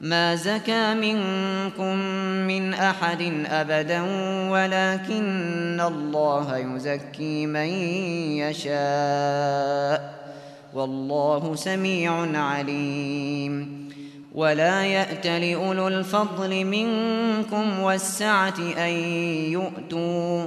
ما زكى منكم من أحد أبدا ولكن الله يزكي من يشاء والله سميع عليم. ولا يأت لأولو الفضل منكم والسعة أن يؤتوا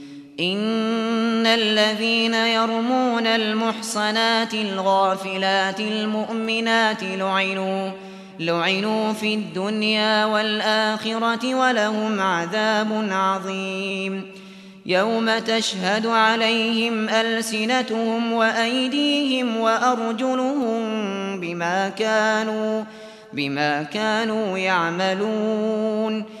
ان الذين يرمون المحصنات الغافلات المؤمنات لعنوا لعنوا في الدنيا والآخرة ولهم عذاب عظيم. يوم تشهد عليهم ألسنتهم وأيديهم وأرجلهم بما كانوا بما كانوا يعملون.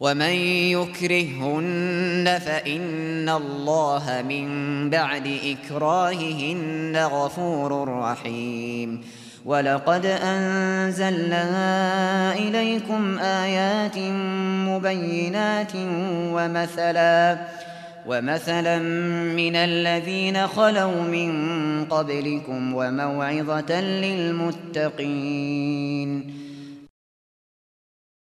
ومن يكرهن فإن الله من بعد إكراههن غفور رحيم ولقد أنزلنا إليكم آيات مبينات ومثلا ومثلا من الذين خلوا من قبلكم وموعظة للمتقين